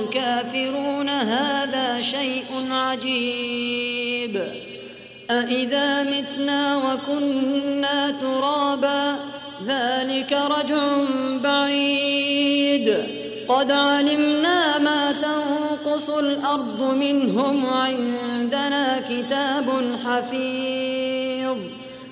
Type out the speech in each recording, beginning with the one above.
الكافرون هذا شيء عجيب. أإذا متنا وكنا ترابا ذلك رجع بعيد. قد علمنا ما تنقص الأرض منهم عندنا كتاب حفيظ.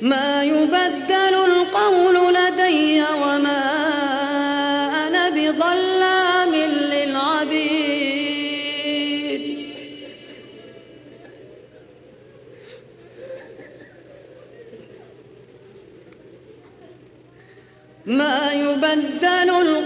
ما يبدل القول لدي وما أنا بظلام للعبيد. ما يبدل القول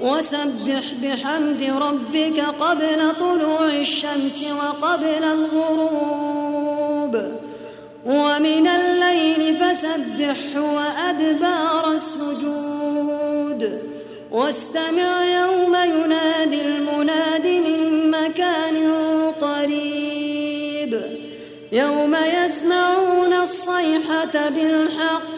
وسبح بحمد ربك قبل طلوع الشمس وقبل الغروب. ومن الليل فسبحه وأدبار السجود. واستمع يوم ينادي المناد من مكان قريب. يوم يسمعون الصيحة بالحق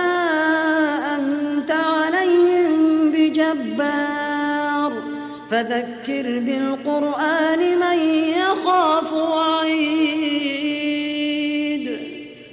فذكر بالقرآن من يخاف